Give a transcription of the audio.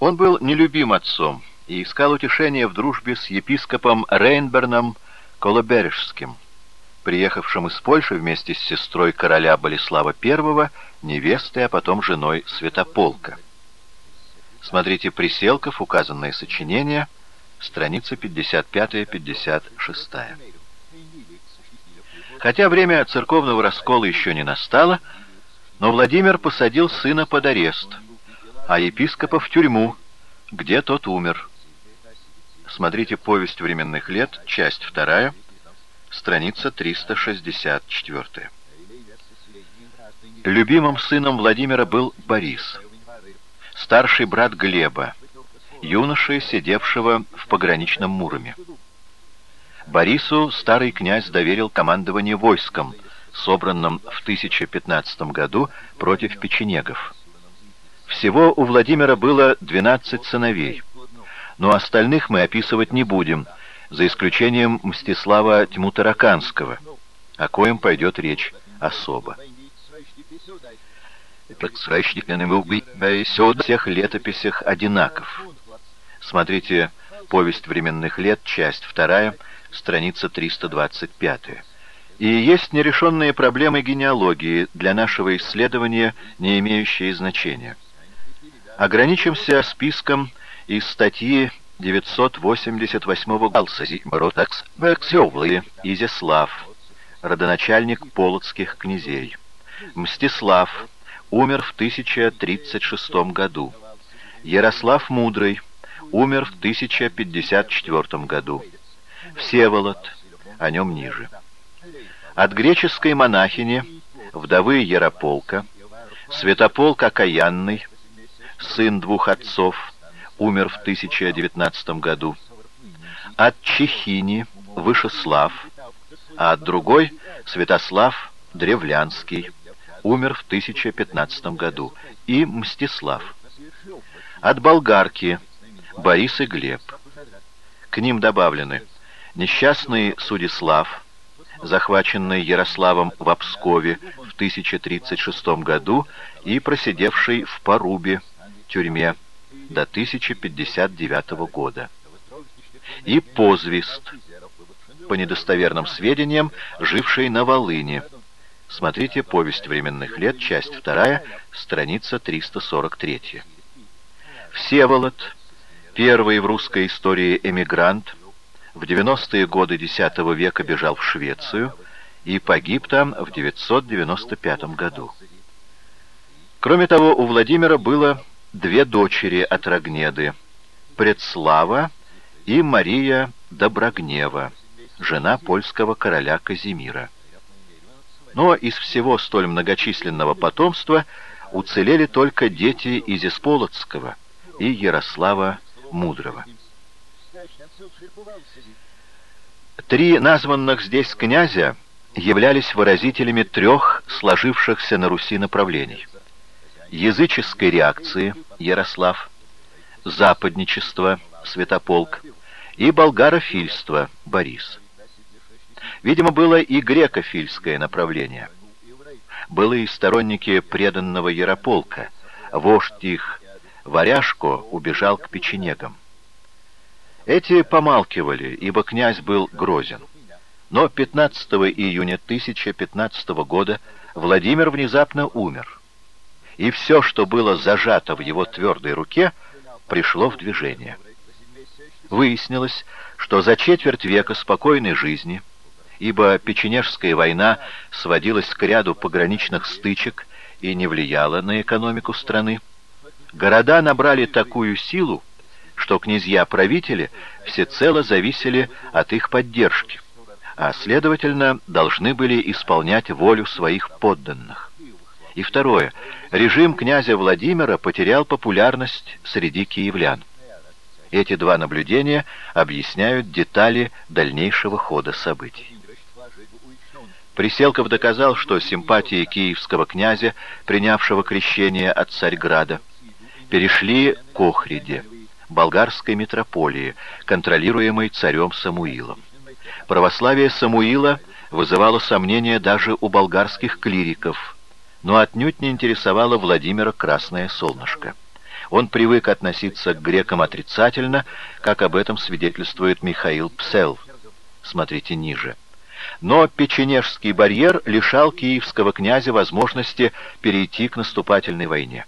Он был нелюбим отцом и искал утешения в дружбе с епископом Рейнберном Колобережским, приехавшим из Польши вместе с сестрой короля Болеслава I, невестой, а потом женой Святополка. Смотрите «Приселков», указанное сочинение, страница 55-56. Хотя время церковного раскола еще не настало, но Владимир посадил сына под арест, а епископа в тюрьму, где тот умер. Смотрите «Повесть временных лет», часть 2, страница 364. Любимым сыном Владимира был Борис, старший брат Глеба, юноши, сидевшего в пограничном Муроме. Борису старый князь доверил командование войском, собранным в 1015 году против печенегов. Всего у Владимира было 12 сыновей, но остальных мы описывать не будем, за исключением Мстислава Тьмутараканского, о коем пойдет речь особо. В всех летописях одинаков. Смотрите «Повесть временных лет», часть 2, страница 325. И есть нерешенные проблемы генеалогии, для нашего исследования не имеющие значения. Ограничимся списком из статьи 988 года Ротакс Изяслав, родоначальник полоцких князей. Мстислав умер в 1036 году. Ярослав Мудрый умер в 1054 году. Всеволод, о нем ниже. От греческой монахини, вдовы Ярополка, Святополк Окаянный, сын двух отцов, умер в 1019 году. От Чехини Вышеслав, а от другой Святослав Древлянский, умер в 1015 году, и Мстислав. От болгарки Борис и Глеб. К ним добавлены несчастный Судислав, захваченный Ярославом в Обскове в 1036 году и просидевший в Порубе, тюрьме, до 1059 года. И Позвист, по недостоверным сведениям, живший на Волыне. Смотрите «Повесть временных лет», часть 2, страница 343. Всеволод, первый в русской истории эмигрант, в 90-е годы X века бежал в Швецию и погиб там в 995 году. Кроме того, у Владимира было две дочери от Рогнеды, Предслава и Мария Доброгнева, жена польского короля Казимира. Но из всего столь многочисленного потомства уцелели только дети Изисполоцкого и Ярослава Мудрого. Три названных здесь князя являлись выразителями трех сложившихся на Руси направлений. Языческой реакции Ярослав, западничество Святополк и болгарофильство Борис. Видимо, было и грекофильское направление. Было и сторонники преданного Ярополка. Вождь их, Варяжко, убежал к печенегам. Эти помалкивали, ибо князь был грозен. Но 15 июня 1015 года Владимир внезапно умер. И все, что было зажато в его твердой руке, пришло в движение. Выяснилось, что за четверть века спокойной жизни, ибо Печенежская война сводилась к ряду пограничных стычек и не влияла на экономику страны, города набрали такую силу, что князья-правители всецело зависели от их поддержки, а, следовательно, должны были исполнять волю своих подданных. И второе. Режим князя Владимира потерял популярность среди киевлян. Эти два наблюдения объясняют детали дальнейшего хода событий. Приселков доказал, что симпатии киевского князя, принявшего крещение от Царьграда, перешли к Охриде болгарской митрополии, контролируемой царем Самуилом. Православие Самуила вызывало сомнения даже у болгарских клириков, но отнюдь не интересовало Владимира Красное Солнышко. Он привык относиться к грекам отрицательно, как об этом свидетельствует Михаил Псел. Смотрите ниже. Но печенежский барьер лишал киевского князя возможности перейти к наступательной войне.